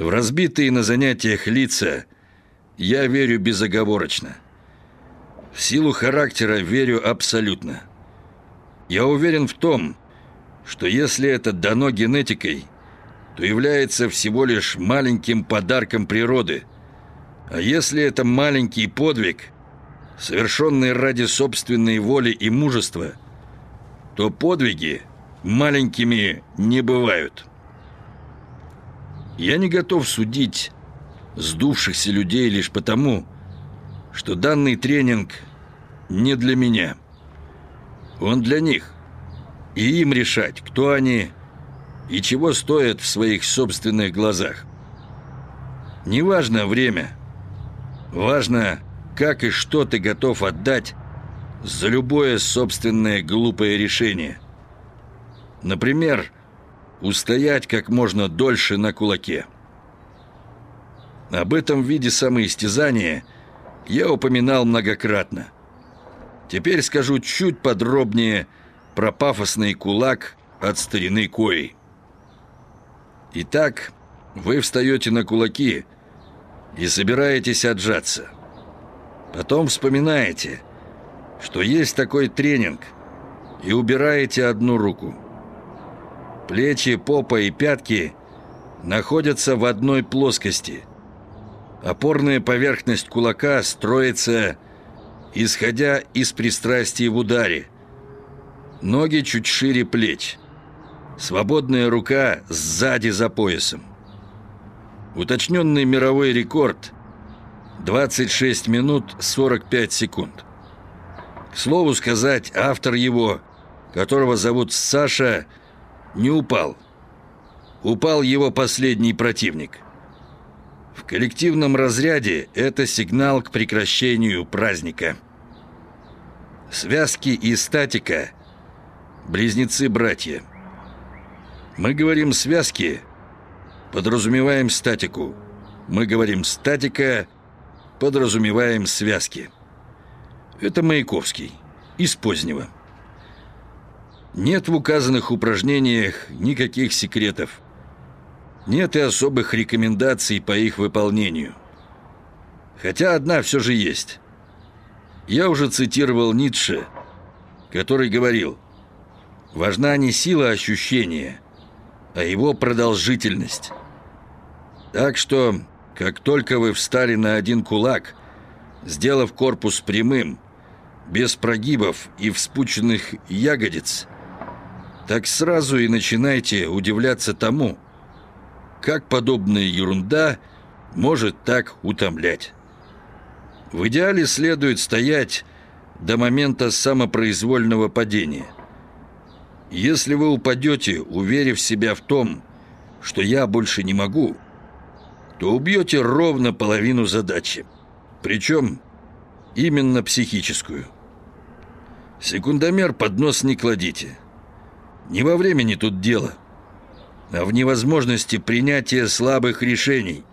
В разбитые на занятиях лица я верю безоговорочно. В силу характера верю абсолютно. Я уверен в том, что если это дано генетикой, то является всего лишь маленьким подарком природы. А если это маленький подвиг, совершенный ради собственной воли и мужества, то подвиги маленькими не бывают. Я не готов судить сдувшихся людей лишь потому, что данный тренинг не для меня. Он для них. И им решать, кто они и чего стоят в своих собственных глазах. Не важно время. Важно, как и что ты готов отдать за любое собственное глупое решение. Например, устоять как можно дольше на кулаке. Об этом виде самоистязания я упоминал многократно. Теперь скажу чуть подробнее про пафосный кулак от старины Кои. Итак, вы встаете на кулаки и собираетесь отжаться. Потом вспоминаете, что есть такой тренинг, и убираете одну руку. Плечи, попа и пятки находятся в одной плоскости. Опорная поверхность кулака строится, исходя из пристрастий в ударе. Ноги чуть шире плеч. Свободная рука сзади за поясом. Уточненный мировой рекорд 26 минут 45 секунд. К слову сказать, автор его, которого зовут Саша, не упал. Упал его последний противник. В коллективном разряде это сигнал к прекращению праздника. Связки и статика – близнецы-братья. Мы говорим «связки», подразумеваем статику. Мы говорим «статика», подразумеваем «связки». Это Маяковский, из позднего. Нет в указанных упражнениях никаких секретов. Нет и особых рекомендаций по их выполнению. Хотя одна все же есть. Я уже цитировал Ницше, который говорил «Важна не сила ощущения, а его продолжительность. Так что, как только вы встали на один кулак, сделав корпус прямым, без прогибов и вспученных ягодиц, так сразу и начинайте удивляться тому, как подобная ерунда может так утомлять. В идеале следует стоять до момента самопроизвольного падения – если вы упадете, уверив себя в том, что я больше не могу, то убьете ровно половину задачи. Причем именно психическую. Секундомер под нос не кладите. Не во времени тут дело, а в невозможности принятия слабых решений.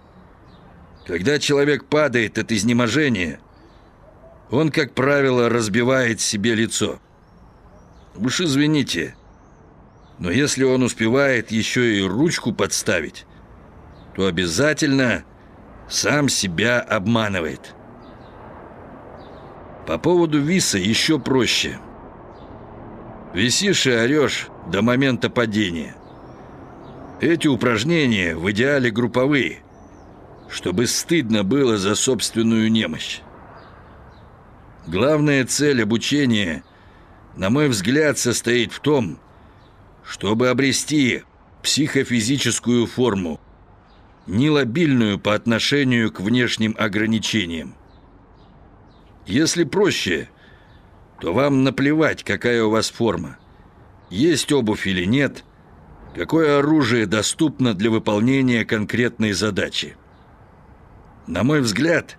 Когда человек падает от изнеможения, он, как правило, разбивает себе лицо. Уж извините, но если он успевает еще и ручку подставить, то обязательно сам себя обманывает. По поводу виса еще проще. Висишь и орешь до момента падения. Эти упражнения в идеале групповые, чтобы стыдно было за собственную немощь. Главная цель обучения, на мой взгляд, состоит в том, чтобы обрести психофизическую форму, нелобильную по отношению к внешним ограничениям. Если проще, то вам наплевать, какая у вас форма. Есть обувь или нет, какое оружие доступно для выполнения конкретной задачи. На мой взгляд,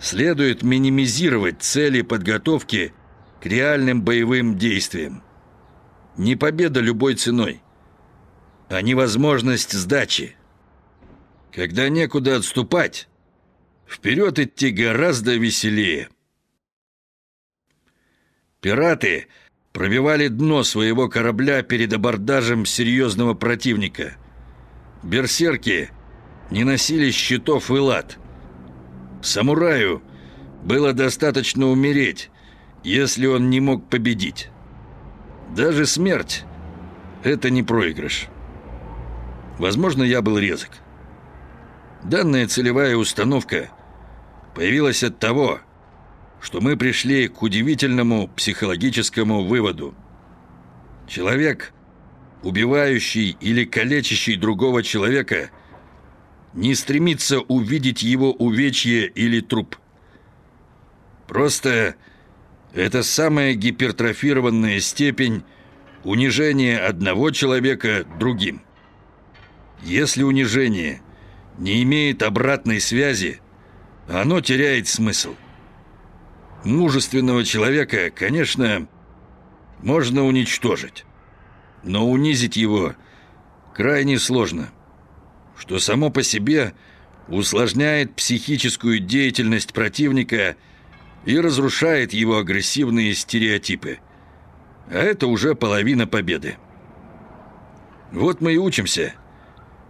следует минимизировать цели подготовки к реальным боевым действиям. Не победа любой ценой, а невозможность сдачи. Когда некуда отступать, вперед идти гораздо веселее. Пираты пробивали дно своего корабля перед абордажем серьезного противника. Берсерки не носили щитов и лад. Самураю было достаточно умереть, если он не мог победить. Даже смерть – это не проигрыш. Возможно, я был резок. Данная целевая установка появилась от того, что мы пришли к удивительному психологическому выводу. Человек, убивающий или калечащий другого человека, не стремится увидеть его увечье или труп. Просто это самая гипертрофированная степень унижения одного человека другим. Если унижение не имеет обратной связи, оно теряет смысл. Мужественного человека, конечно, можно уничтожить, но унизить его крайне сложно, что само по себе усложняет психическую деятельность противника и разрушает его агрессивные стереотипы. А это уже половина победы. Вот мы и учимся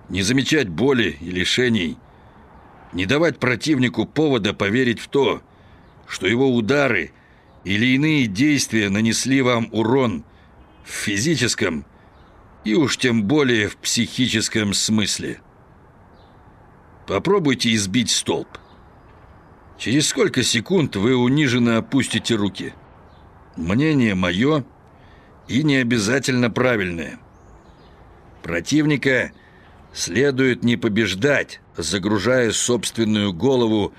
не замечать боли и лишений, не давать противнику повода поверить в то, что его удары или иные действия нанесли вам урон в физическом и уж тем более в психическом смысле. Попробуйте избить столб. Через сколько секунд вы униженно опустите руки? Мнение мое и не обязательно правильное. Противника следует не побеждать, загружая собственную голову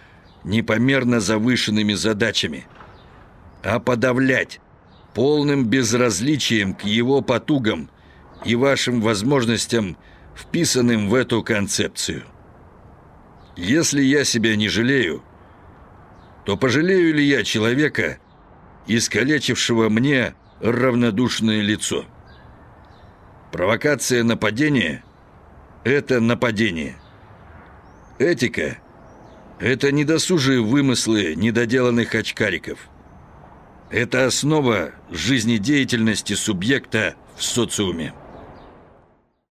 непомерно завышенными задачами, а подавлять полным безразличием к его потугам и вашим возможностям, вписанным в эту концепцию. Если я себя не жалею, то пожалею ли я человека, искалечившего мне равнодушное лицо? Провокация нападения – это нападение. Этика это недосужие вымыслы недоделанных очкариков. Это основа жизнедеятельности субъекта в социуме.